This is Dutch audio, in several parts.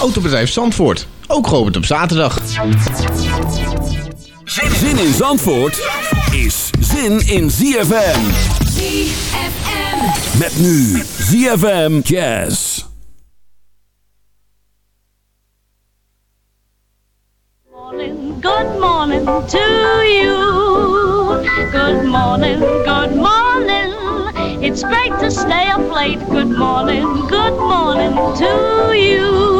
Autobedrijf Zandvoort, ook geopend op zaterdag. Zin in Zandvoort is zin in ZFM. ZFM. Met nu ZFM Jazz. Good morning to you. Good morning, good morning. It's great to stay up late. Good morning, good morning to you.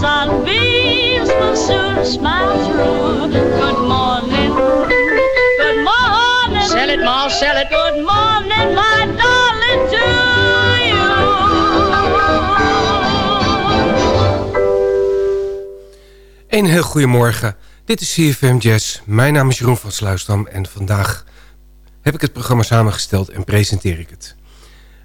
Sunbeams will soon smile through. Good morning. Good morning. Sell it, Ma, sell it. Good morning, my darling, to Een heel goedemorgen. Dit is CFM Jazz. Mijn naam is Jeroen van Sluisdam en vandaag heb ik het programma samengesteld en presenteer ik het.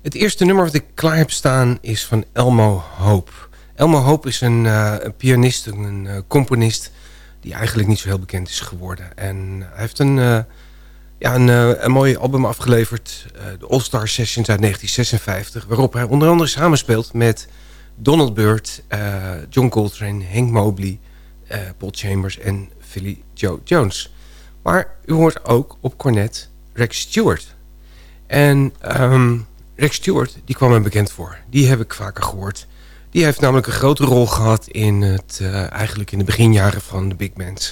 Het eerste nummer wat ik klaar heb staan is van Elmo Hope. Elmo Hope is een, uh, een pianist, een uh, componist die eigenlijk niet zo heel bekend is geworden. En hij heeft een, uh, ja, een, een mooi album afgeleverd, de All Star Sessions uit 1956... waarop hij onder andere samenspeelt met Donald Byrd, John Coltrane, Hank Mobley... Paul Chambers en Philly Joe Jones. Maar u hoort ook op cornet Rex Stewart. En um, Rex Stewart, die kwam me bekend voor. Die heb ik vaker gehoord. Die heeft namelijk een grote rol gehad in het, uh, eigenlijk in de beginjaren van de big bands.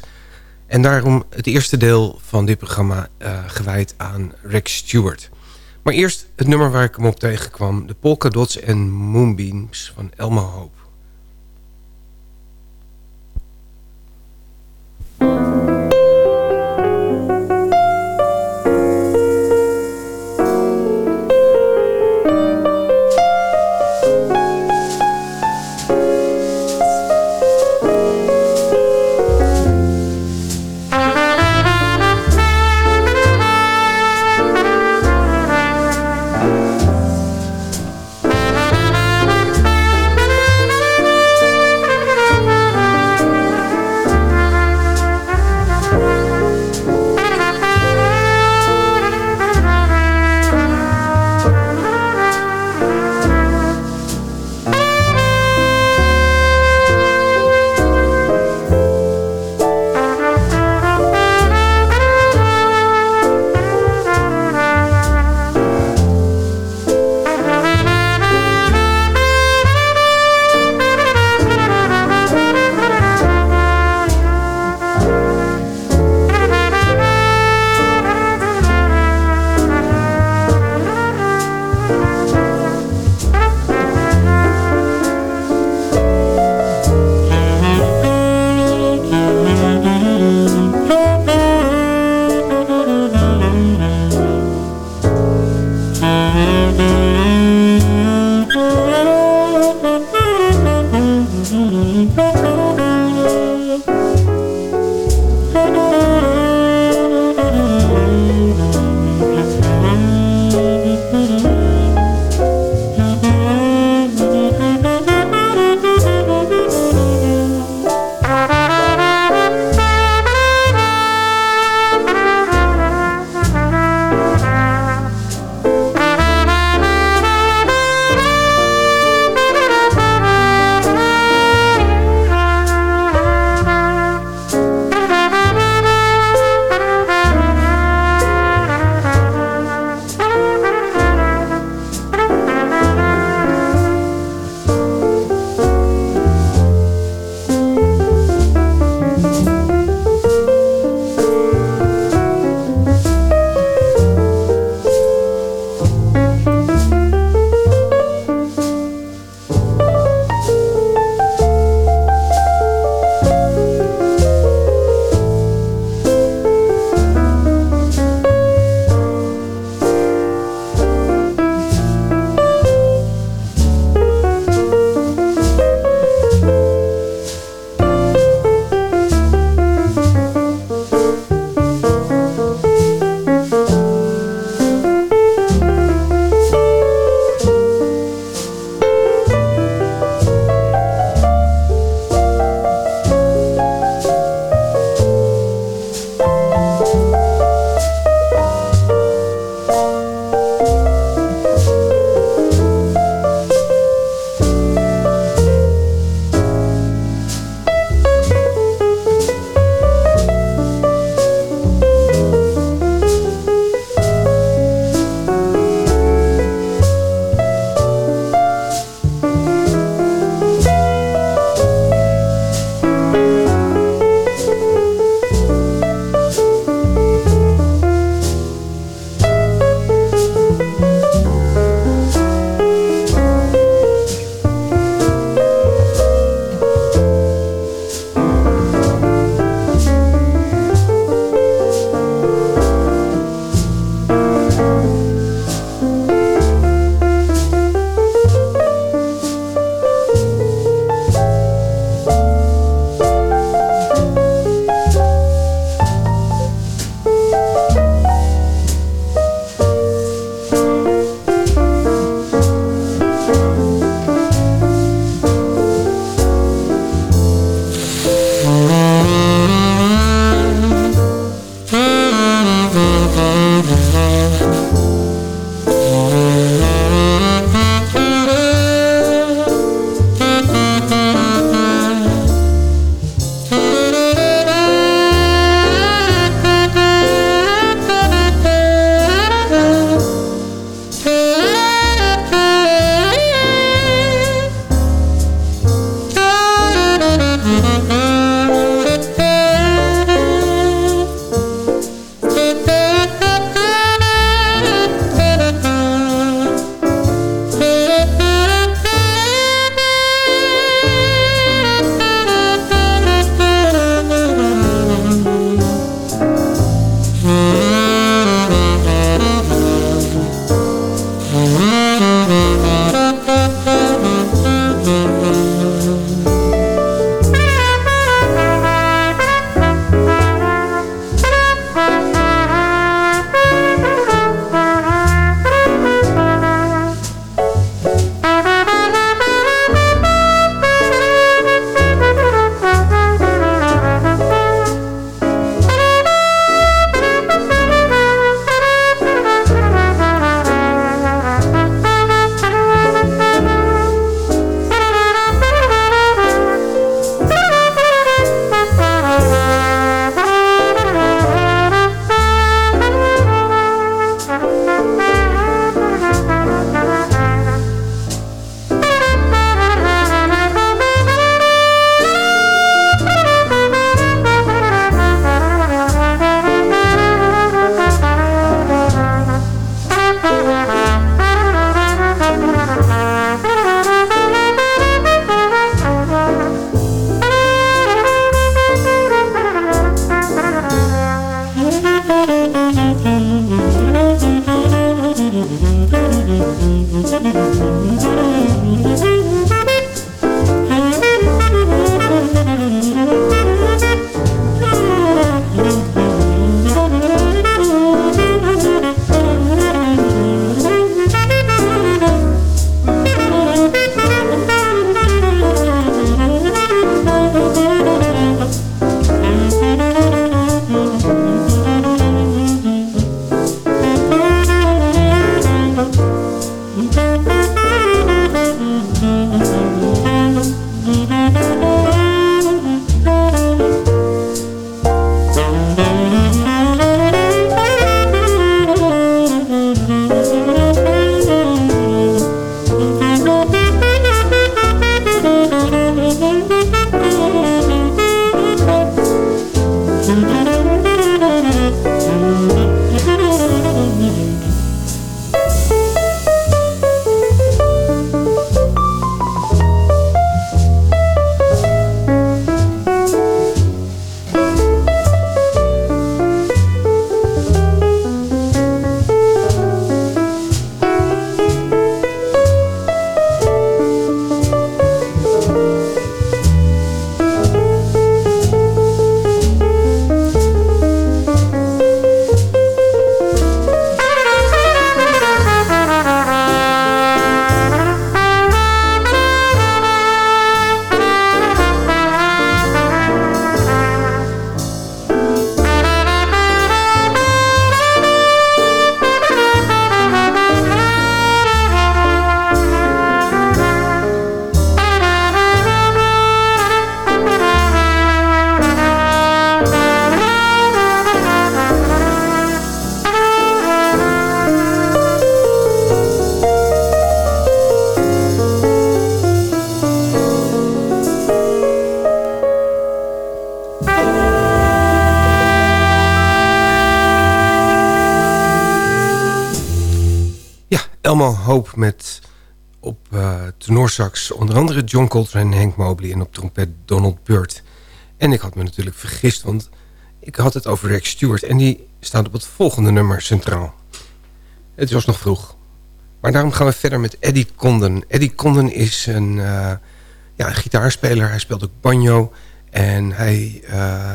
En daarom het eerste deel van dit programma uh, gewijd aan Rex Stewart. Maar eerst het nummer waar ik hem op tegenkwam. De Polka Dots en Moonbeams van Elmo Hope. Met op uh, tenorsax onder andere John Coltrane en Hank Mobley... en op trompet Donald Byrd. En ik had me natuurlijk vergist, want ik had het over Rex Stewart... en die staat op het volgende nummer centraal. Het was nog vroeg. Maar daarom gaan we verder met Eddie Condon. Eddie Condon is een, uh, ja, een gitaarspeler. Hij speelt ook banjo. En hij uh,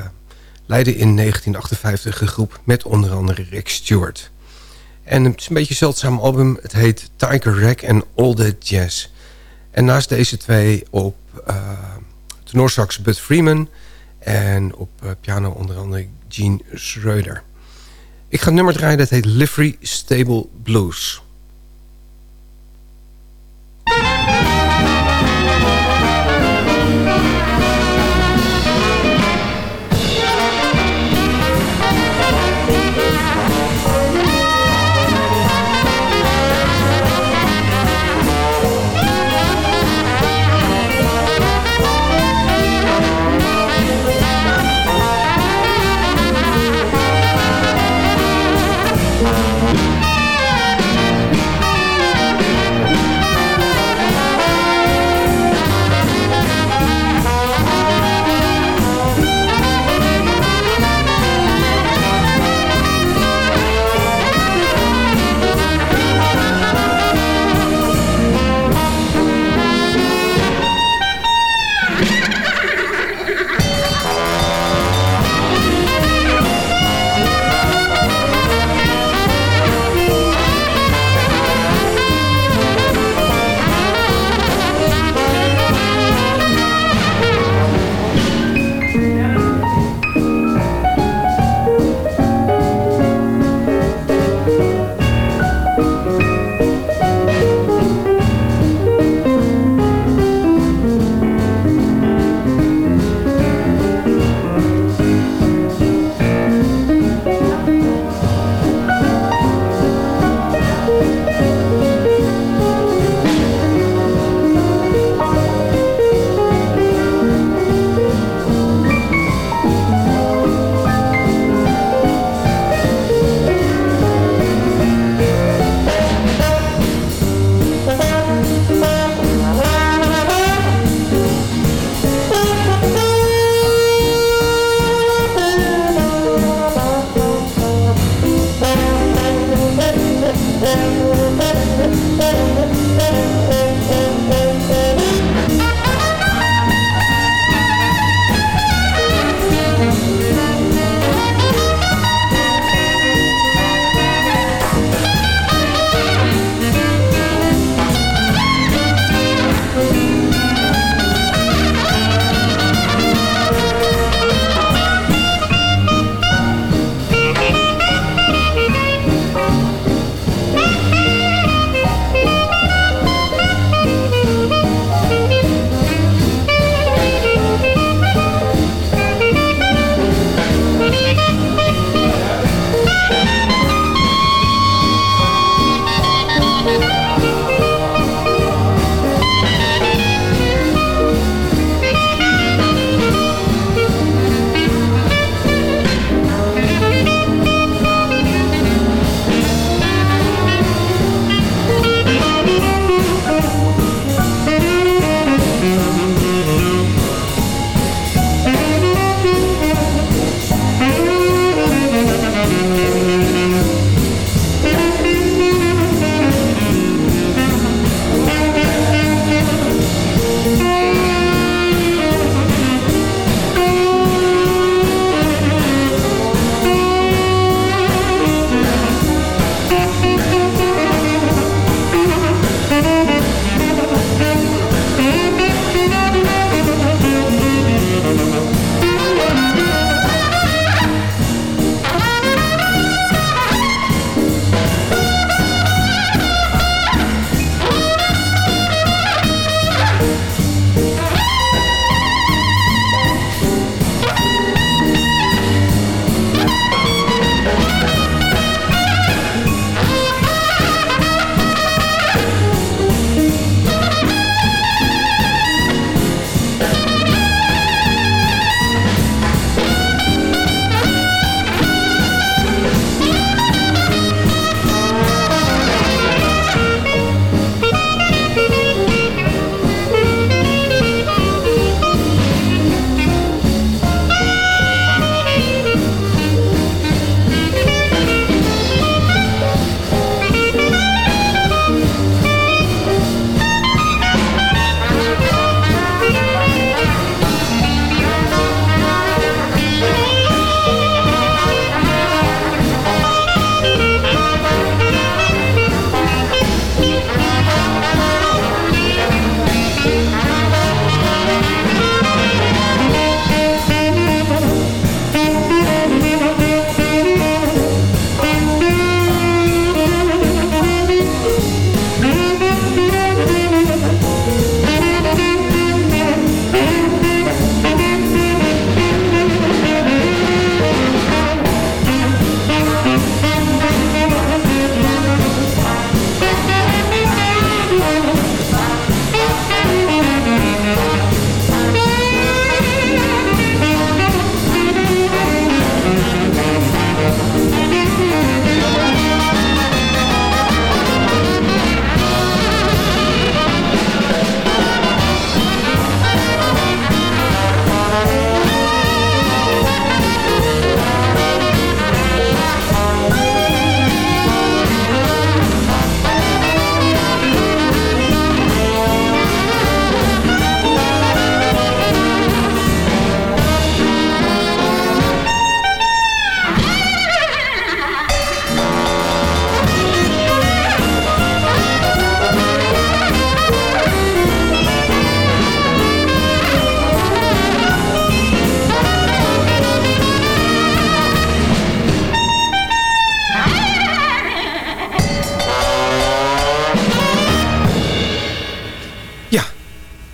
leidde in 1958 een groep met onder andere Rex Stewart... En het is een beetje een zeldzaam album. Het heet Tiger Rack and All That Jazz. En naast deze twee op uh, tenorsax Bud Freeman... en op uh, piano onder andere Gene Schreuder. Ik ga nummer draaien, dat heet Livery Stable Blues...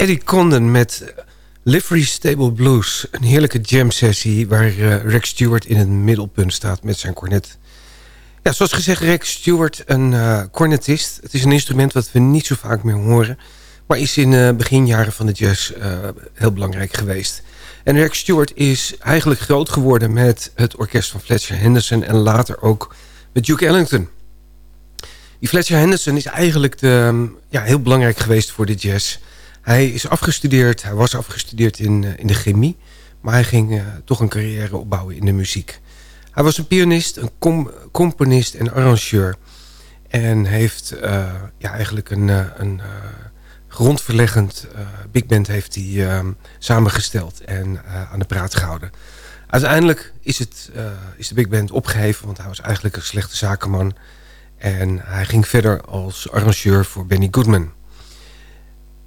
Eddie Condon met Livery Stable Blues. Een heerlijke jam sessie waar uh, Rex Stewart in het middelpunt staat met zijn cornet. Ja, zoals gezegd, Rex Stewart, een uh, cornetist. Het is een instrument wat we niet zo vaak meer horen. Maar is in de uh, beginjaren van de jazz heel belangrijk geweest. En Rex Stewart is eigenlijk groot geworden met het orkest van Fletcher Henderson... en later ook met Duke Ellington. Die Fletcher Henderson is eigenlijk de, ja, heel belangrijk geweest voor de jazz... Hij is afgestudeerd, hij was afgestudeerd in, uh, in de chemie... maar hij ging uh, toch een carrière opbouwen in de muziek. Hij was een pianist, een com componist en arrangeur... en heeft uh, ja, eigenlijk een, een grondverleggend big band heeft hij, samengesteld... en aan de praat gehouden. Uiteindelijk is, het, is de big band opgeheven... want hij was eigenlijk een slechte zakenman... en hij ging verder als arrangeur voor Benny Goodman...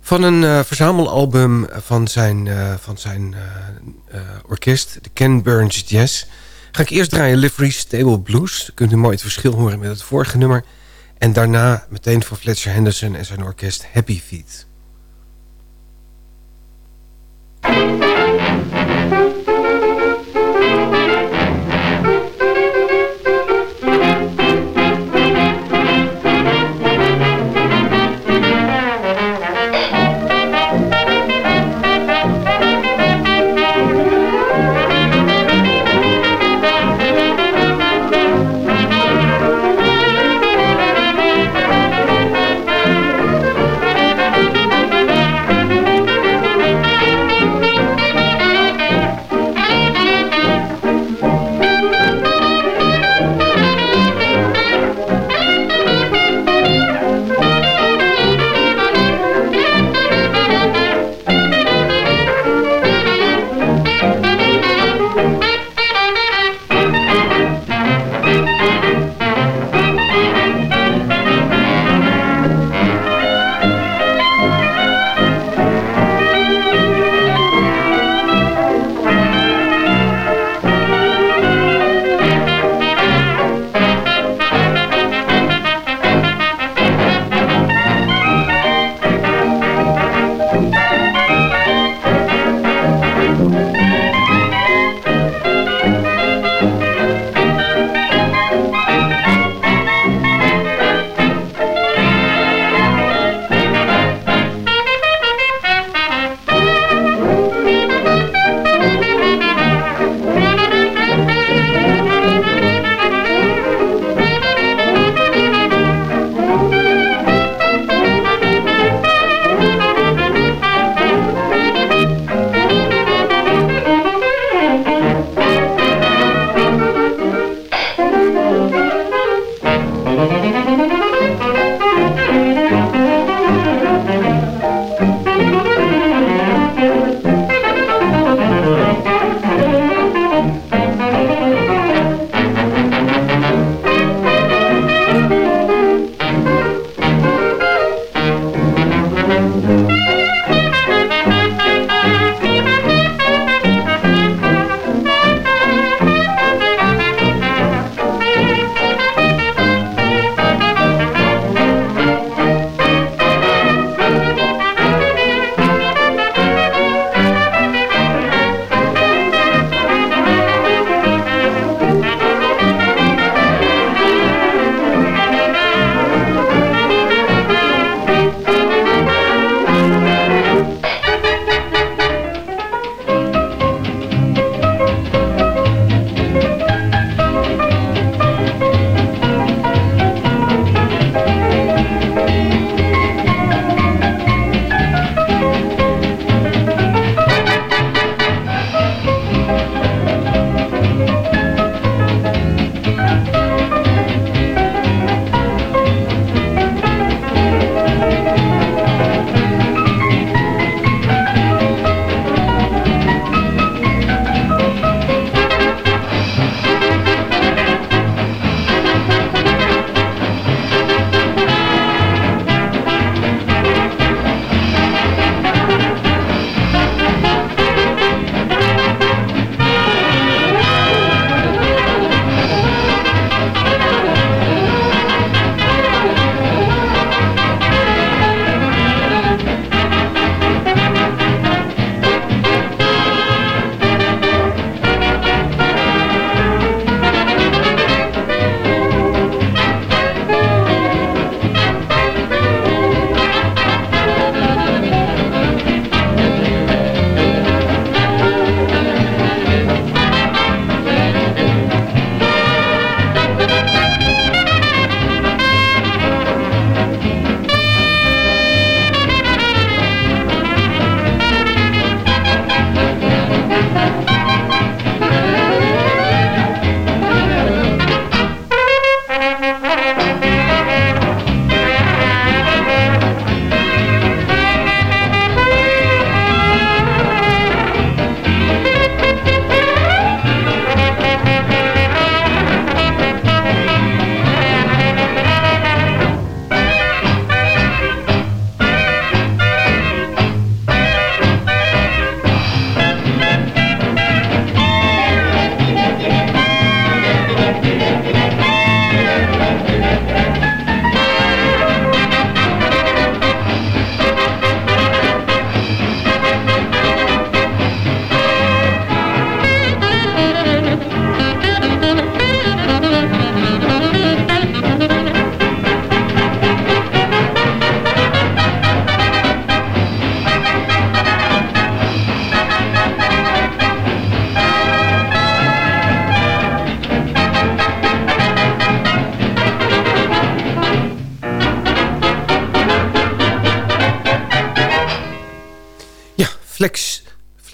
Van een uh, verzamelalbum van zijn, uh, van zijn uh, orkest, de Ken Burns Jazz... ga ik eerst draaien Livery Stable Blues. Dan kunt u mooi het verschil horen met het vorige nummer. En daarna meteen van Fletcher Henderson en zijn orkest Happy Feet.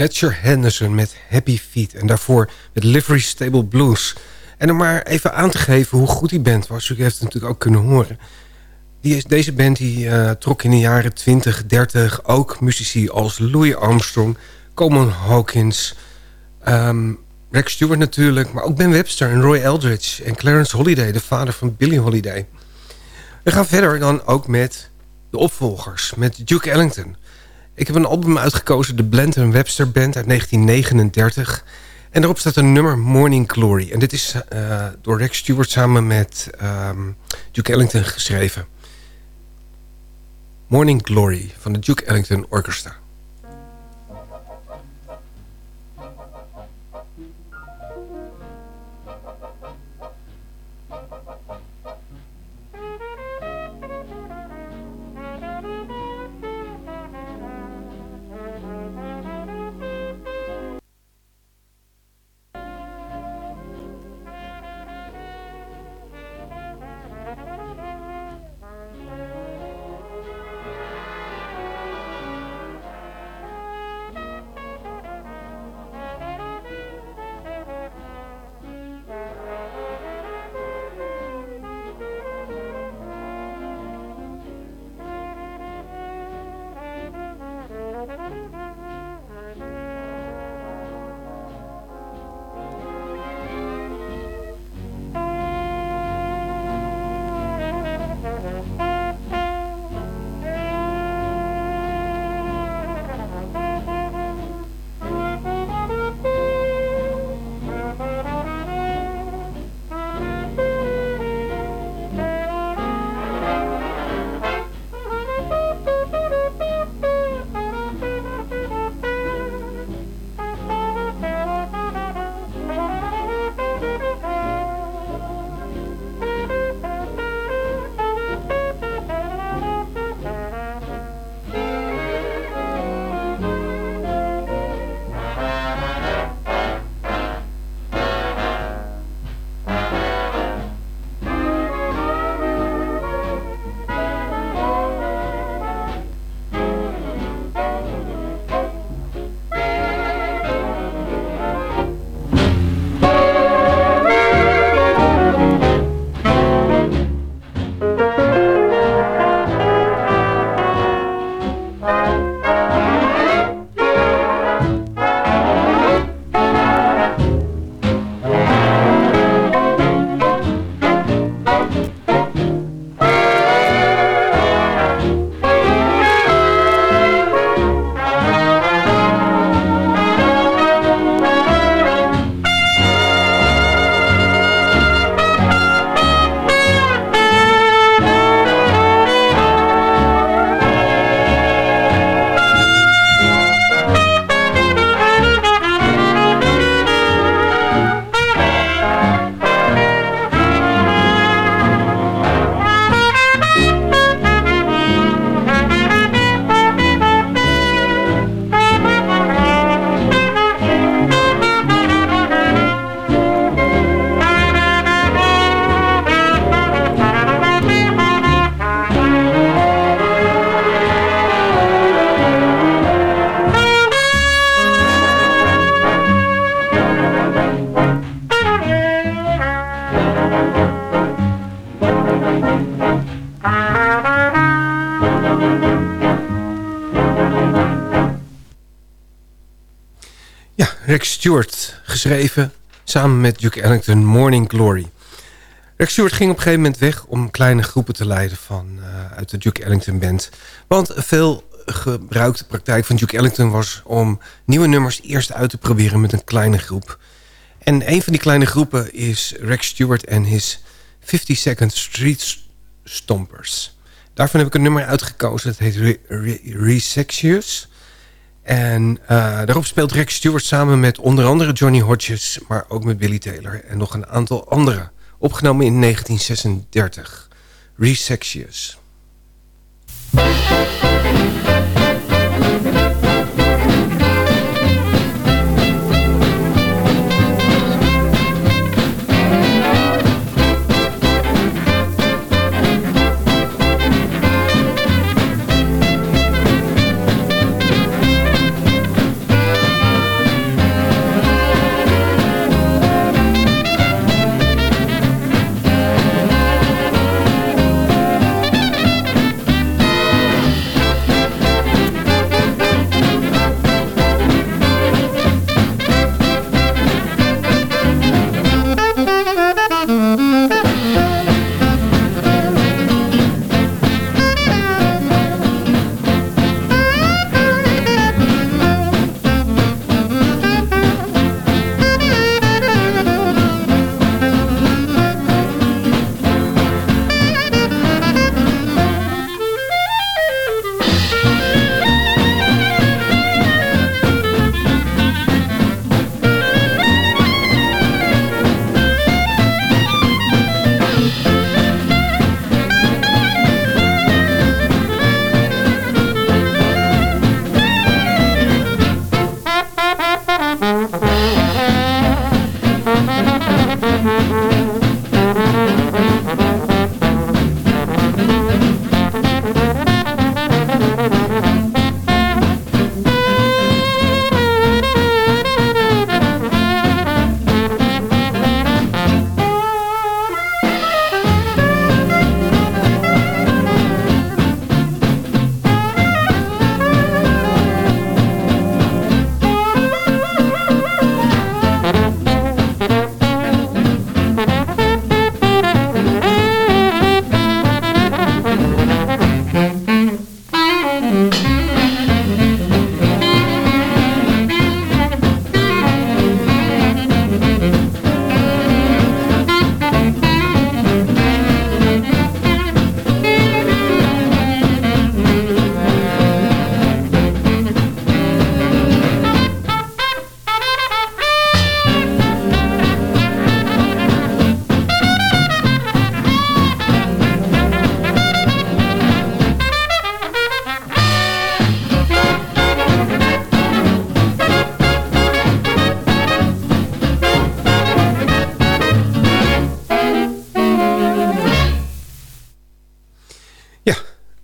Fletcher Henderson met Happy Feet. En daarvoor met Livery Stable Blues. En om maar even aan te geven hoe goed die band was. U heeft het natuurlijk ook kunnen horen. Die, deze band uh, trok in de jaren 20, 30 ook muzici als Louis Armstrong... Coleman Hawkins, um, Rex Stewart natuurlijk... maar ook Ben Webster en Roy Eldridge en Clarence Holiday... de vader van Billie Holiday. We gaan verder dan ook met de opvolgers, met Duke Ellington. Ik heb een album uitgekozen, de Blend Webster Band uit 1939... En daarop staat een nummer Morning Glory. En dit is uh, door Rex Stewart samen met um, Duke Ellington geschreven. Morning Glory van de Duke Ellington Orchestra. Rex Stewart geschreven samen met Duke Ellington Morning Glory. Rex Stewart ging op een gegeven moment weg om kleine groepen te leiden van, uh, uit de Duke Ellington Band. Want veel gebruikte praktijk van Duke Ellington was om nieuwe nummers eerst uit te proberen met een kleine groep. En een van die kleine groepen is Rex Stewart en his 50 Second Street Stompers. Daarvan heb ik een nummer uitgekozen, dat heet Re Re. En uh, daarop speelt Rex Stewart samen met onder andere Johnny Hodges... maar ook met Billy Taylor en nog een aantal anderen. Opgenomen in 1936. Resexious.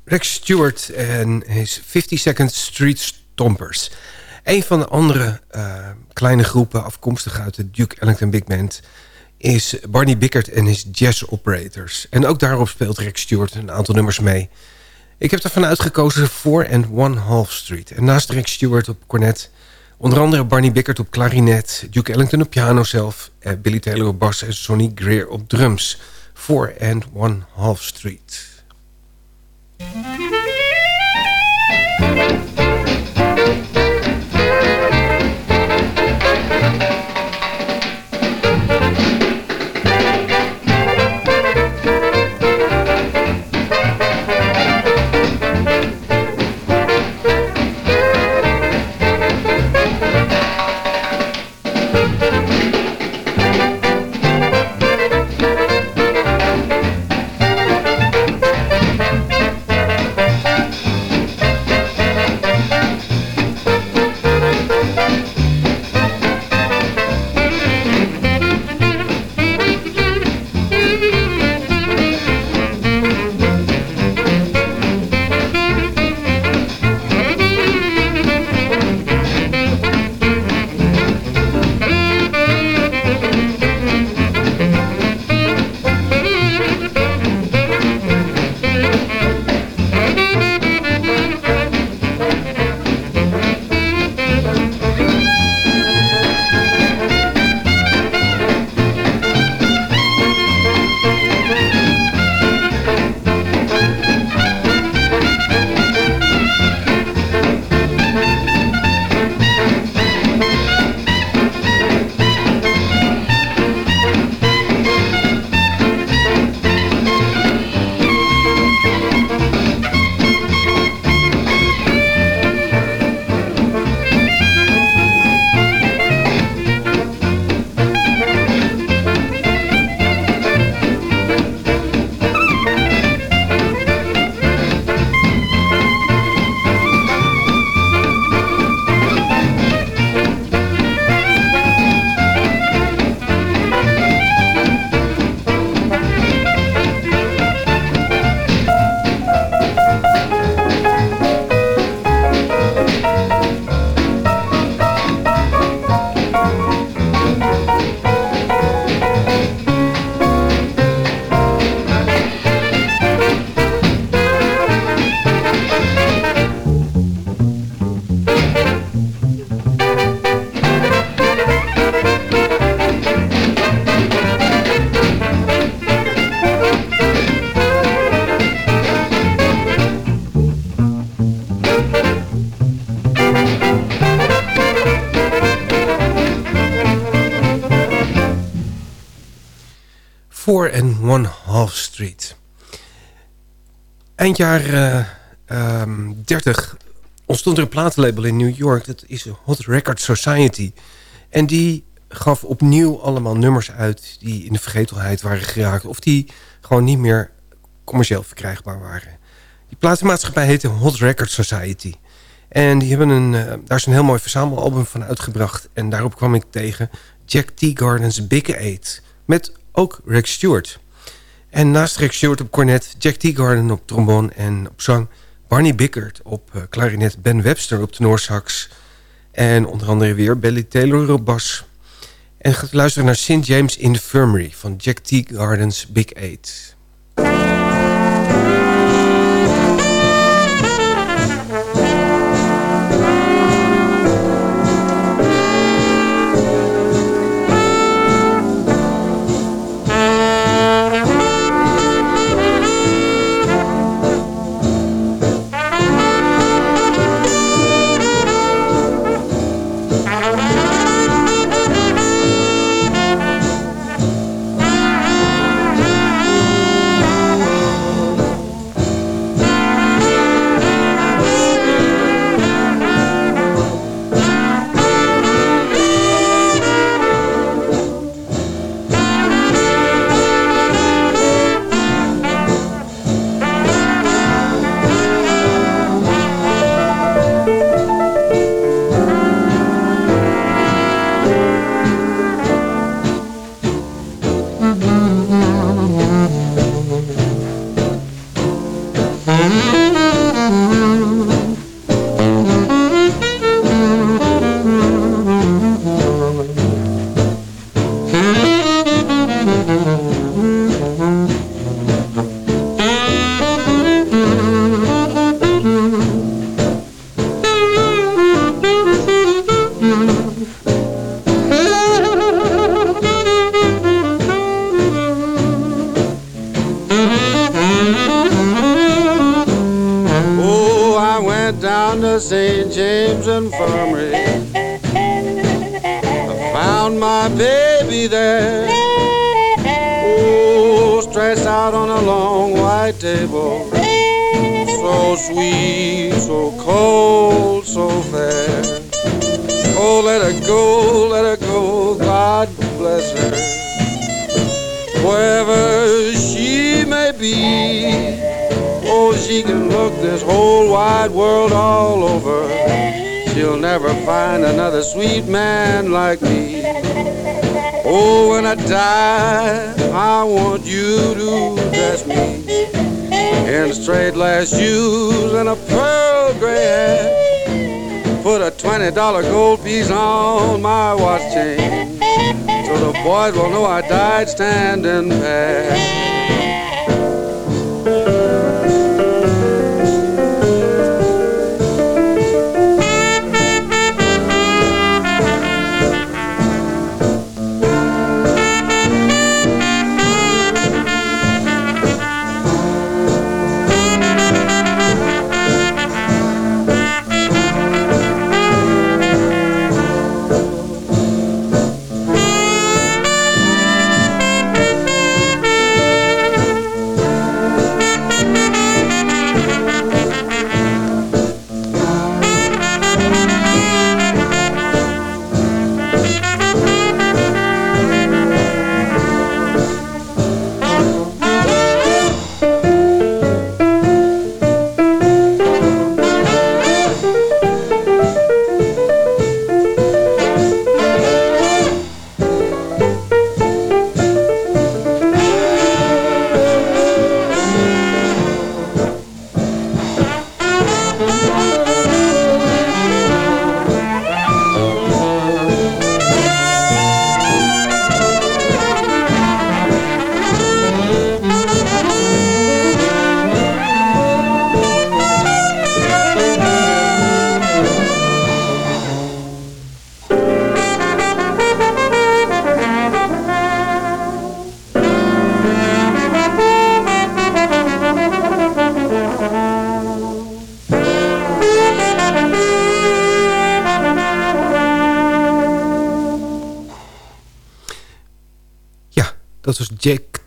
Rex Stewart en his 50 Second Street Stompers. Een van de andere uh, kleine groepen afkomstig uit de Duke Ellington Big Band... is Barney Bickert en his Jazz Operators. En ook daarop speelt Rex Stewart een aantal nummers mee. Ik heb ervan uitgekozen 4 and One Half Street. En naast Rex Stewart op cornet... onder andere Barney Bickert op klarinet... Duke Ellington op piano zelf... Billy Taylor op bas en Sonny Greer op drums... 4 and One Half Street. Street. Jaar 30 uh, ontstond er een platenlabel in New York. Dat is Hot Record Society. En die gaf opnieuw allemaal nummers uit... die in de vergetelheid waren geraakt... of die gewoon niet meer commercieel verkrijgbaar waren. Die platenmaatschappij heette Hot Record Society. En die hebben een, uh, daar is een heel mooi verzamelalbum van uitgebracht. En daarop kwam ik tegen Jack T. Gardens Big Eight. Met ook Rex Stewart. En naast Rex Stewart op cornet, Jack Teagarden op trombone en op zang... Barney Bickert op uh, klarinet, Ben Webster op tenorsax... en onder andere weer Billy Taylor op bas. En gaat luisteren naar St. James Infirmary van Jack Teagarden's Big Eight. To St. James Infirmary. I found my baby there. Oh, stretched out on a long white table. So sweet, so cold, so fair. Oh, let her go, let her go, God bless her. Wherever she may be, she can look this whole wide world all over. She'll never find another sweet man like me. Oh, when I die, I want you to dress me in straight lace shoes and a pearl gray hat. Put a $20 gold piece on my watch chain so the boys will know I died standing pat.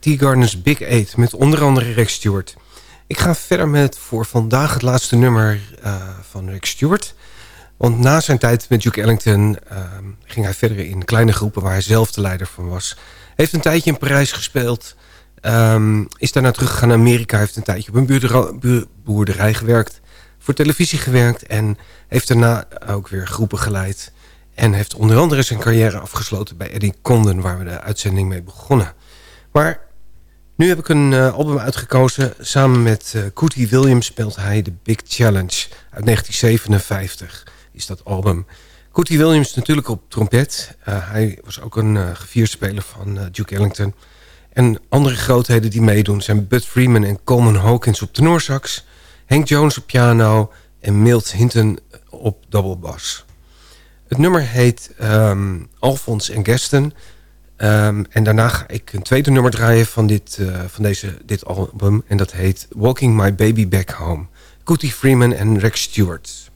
Jack Teagarden's Big Eight... met onder andere Rex Stewart. Ik ga verder met voor vandaag het laatste nummer uh, van Rex Stewart. Want na zijn tijd met Duke Ellington uh, ging hij verder in kleine groepen... waar hij zelf de leider van was. Heeft een tijdje in Parijs gespeeld... Um, is daarna teruggegaan naar Amerika. Heeft een tijdje op een boerderij gewerkt. Voor televisie gewerkt. En heeft daarna ook weer groepen geleid. En heeft onder andere zijn carrière afgesloten bij Eddie Condon... waar we de uitzending mee begonnen. Maar nu heb ik een uh, album uitgekozen. Samen met uh, Cootie Williams speelt hij The Big Challenge. Uit 1957 is dat album. Cootie Williams natuurlijk op trompet. Uh, hij was ook een uh, gevierd speler van Duke Ellington. En andere grootheden die meedoen zijn Bud Freeman en Coleman Hawkins op tenorsax. Hank Jones op piano en Milt Hinton op double bass. Het nummer heet um, Alphonse en Gaston... Um, en daarna ga ik een tweede nummer draaien van dit, uh, van deze, dit album. En dat heet Walking My Baby Back Home. Cootie Freeman en Rex Stewart.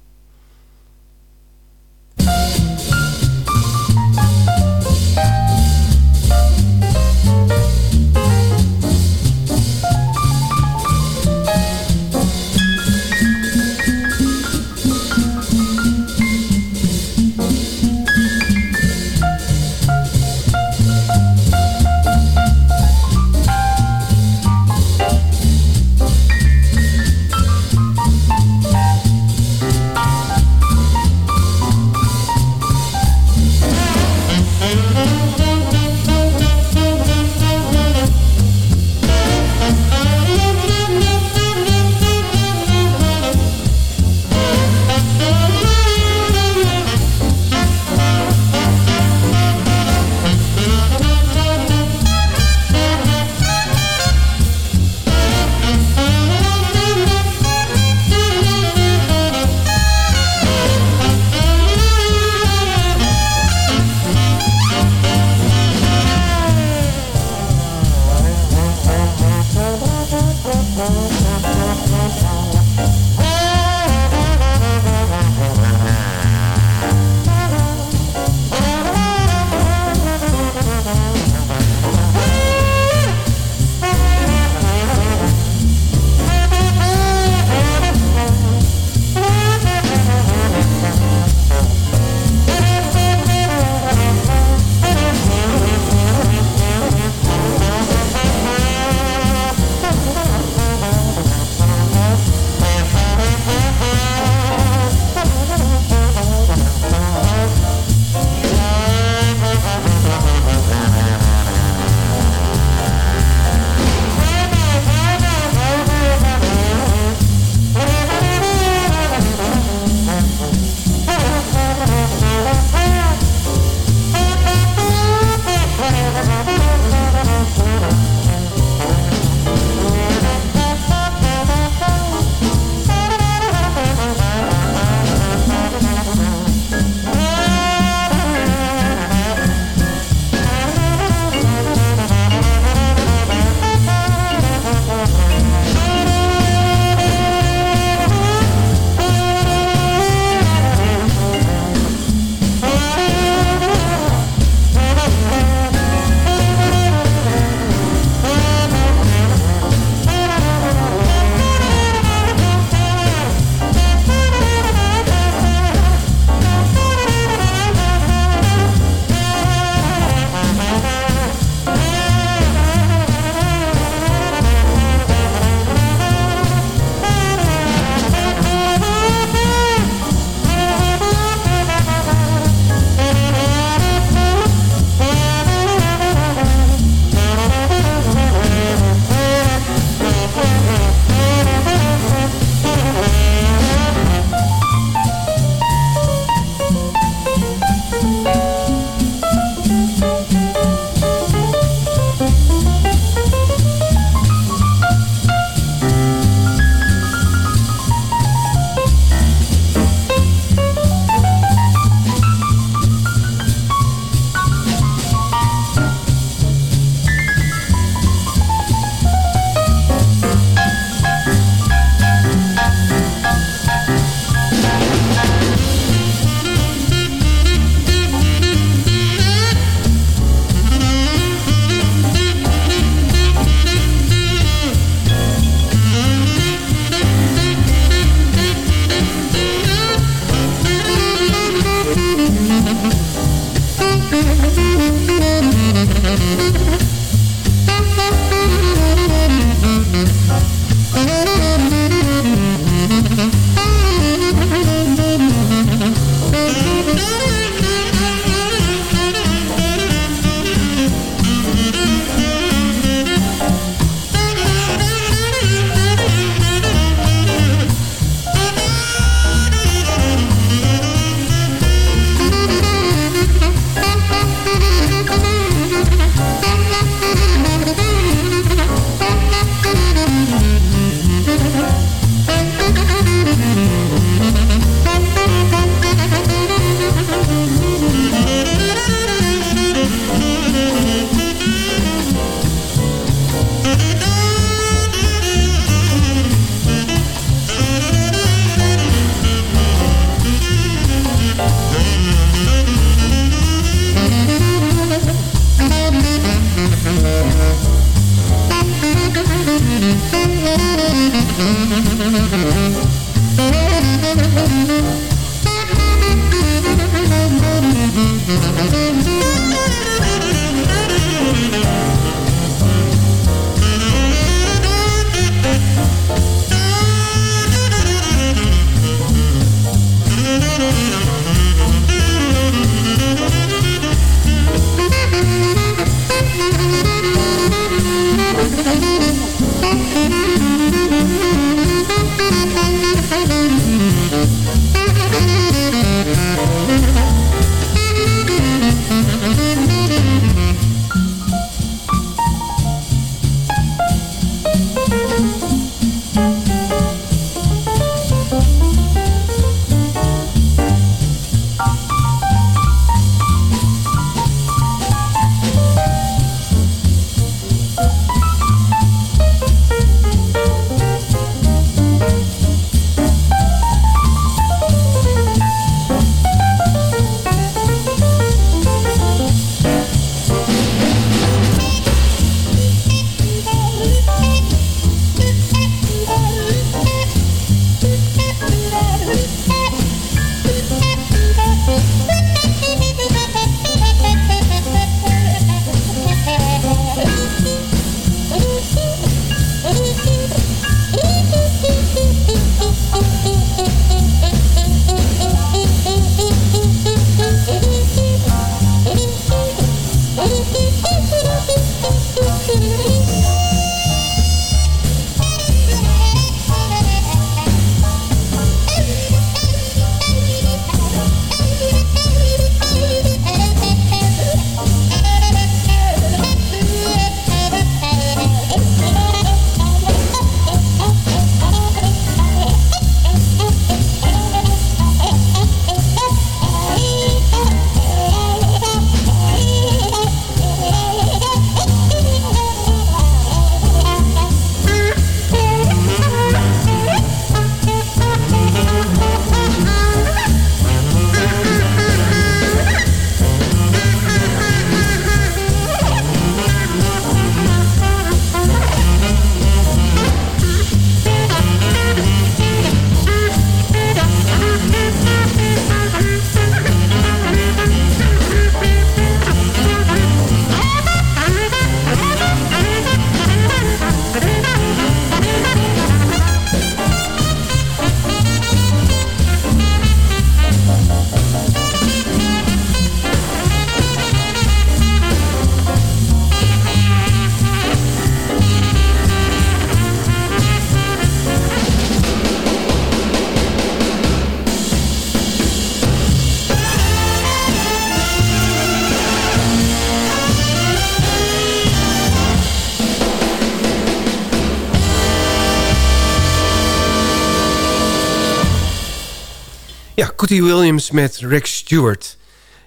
Cootie Williams met Rex Stewart.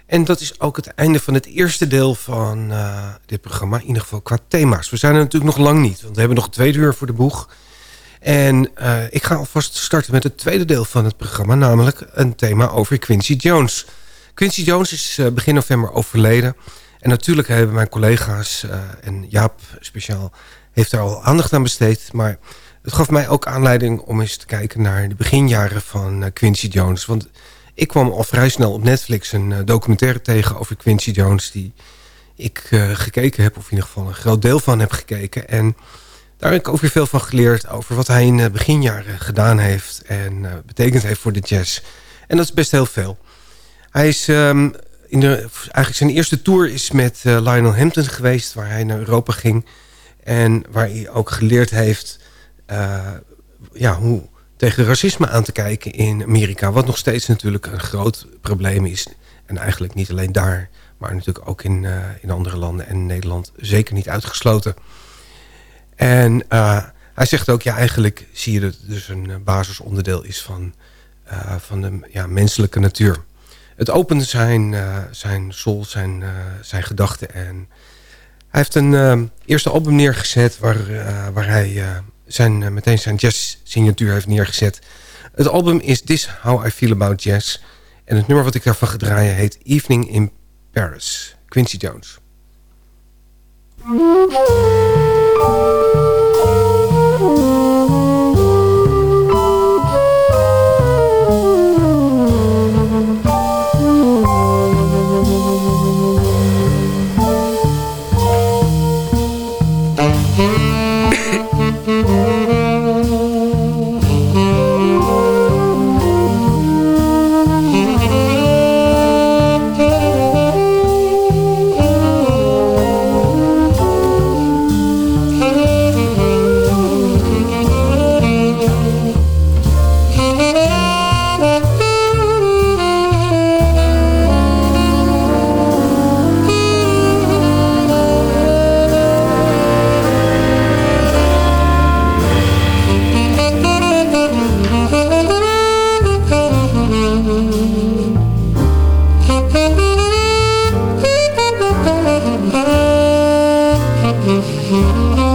En dat is ook het einde van het eerste deel van uh, dit programma. In ieder geval qua thema's. We zijn er natuurlijk nog lang niet. Want we hebben nog twee uur voor de boeg. En uh, ik ga alvast starten met het tweede deel van het programma. Namelijk een thema over Quincy Jones. Quincy Jones is uh, begin november overleden. En natuurlijk hebben mijn collega's en Jaap speciaal... heeft daar al aandacht aan besteed. Maar het gaf mij ook aanleiding om eens te kijken naar de beginjaren van uh, Quincy Jones. Want ik kwam al vrij snel op Netflix een uh, documentaire tegen over Quincy Jones... die ik uh, gekeken heb, of in ieder geval een groot deel van heb gekeken. En daar heb ik ook weer veel van geleerd over wat hij in de beginjaren gedaan heeft... en betekend heeft voor de jazz. En dat is best heel veel. Hij is... Um, in de, eigenlijk zijn eerste tour is met Lionel Hampton geweest... waar hij naar Europa ging... en waar hij ook geleerd heeft uh, ja, hoe tegen racisme aan te kijken in Amerika. Wat nog steeds natuurlijk een groot probleem is. En eigenlijk niet alleen daar, maar natuurlijk ook in, uh, in andere landen. En Nederland zeker niet uitgesloten. En uh, hij zegt ook, ja eigenlijk zie je dat het dus een basisonderdeel is van, van de ja, menselijke natuur. Het opende zijn, zijn soul, zijn, zijn gedachten. En hij heeft een eerste album neergezet waar, waar hij zijn, uh, meteen zijn jazz-signatuur heeft neergezet. Het album is This How I Feel About Jazz. En het nummer wat ik daarvan ga draaien heet Evening in Paris. Quincy Jones. Mm-hmm.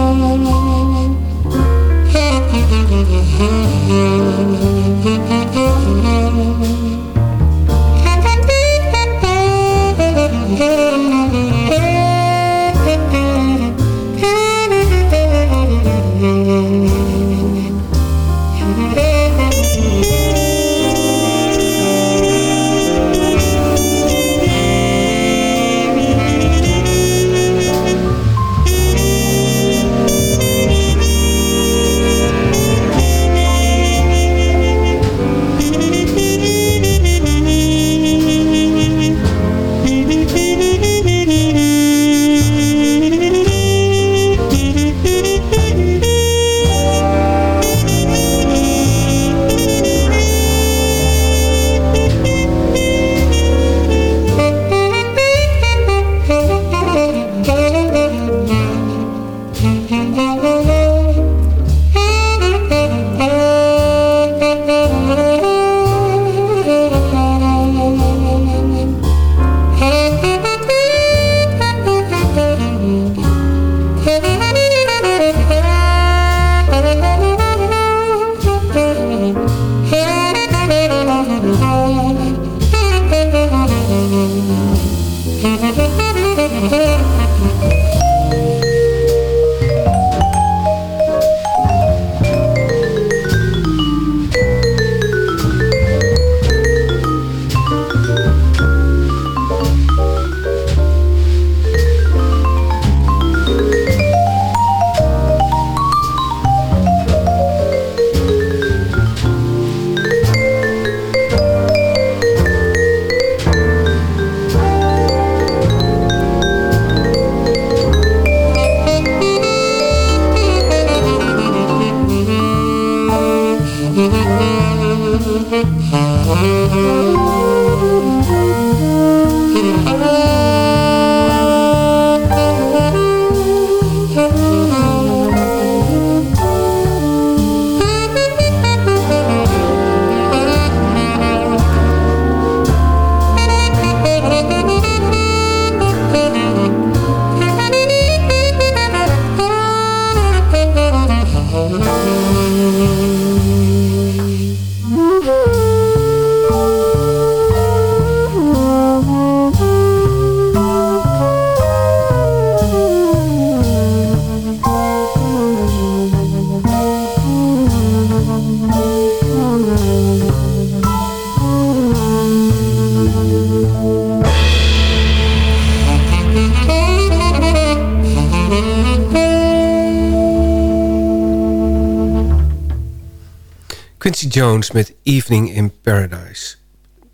Jones met Evening in Paradise.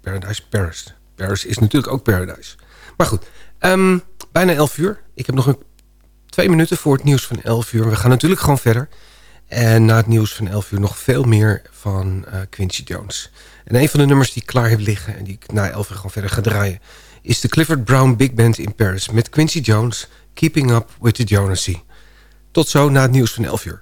Paradise, Paris. Paris is natuurlijk ook Paradise. Maar goed, ehm, bijna 11 uur. Ik heb nog een, twee minuten voor het nieuws van 11 uur. We gaan natuurlijk gewoon verder. En na het nieuws van 11 uur nog veel meer van uh, Quincy Jones. En een van de nummers die ik klaar heb liggen... en die ik na 11 uur gewoon verder ga draaien... is de Clifford Brown Big Band in Paris... met Quincy Jones, Keeping Up with the Jonasy. Tot zo na het nieuws van 11 uur.